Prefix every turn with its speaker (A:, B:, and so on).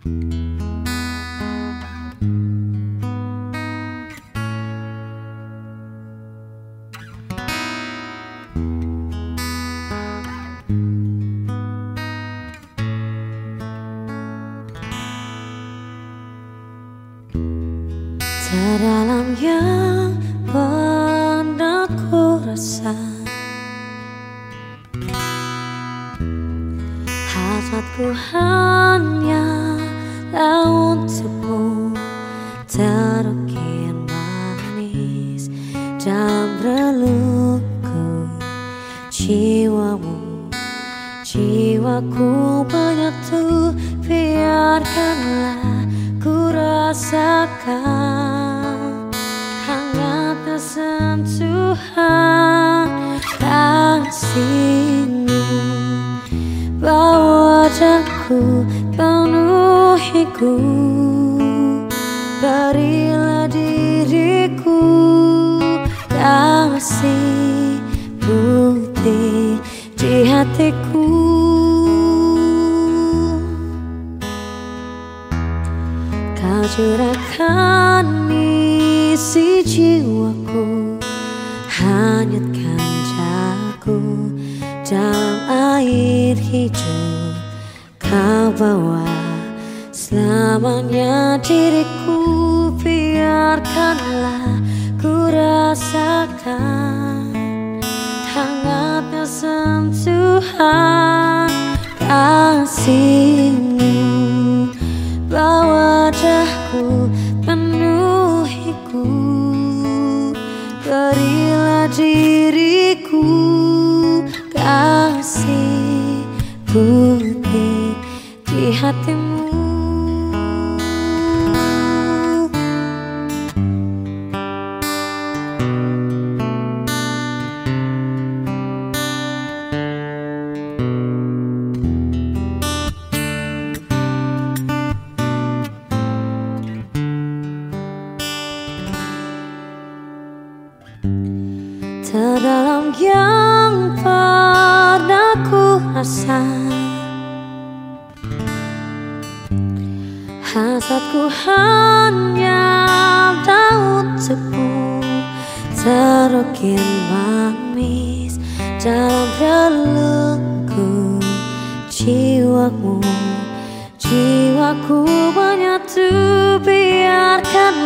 A: Terdalam yang pernah ku rasa. Hasratku hanya untukmu Terukir manis dalam relukku Jiwamu, jiwaku menyatu Biarkanlah ku rasakan sentuhan kasihmu Bawa wajahku penuhiku Berilah diriku kasih putih di hatiku. Kau curahkan isi jiwaku Hanyutkan jago dalam air hijau. Kau bawa selamanya diriku Biarkanlah ku rasakan Hangatnya sentuhan kasihmu. Bawa wajahku Berilah diriku kasih putih di hatimu Terdalam yang pernah ku rasa. Hasratku hanya daun tebu Terukir manis dalam relungku Jiwaku, jiwaku menyatu Biarkanlah ku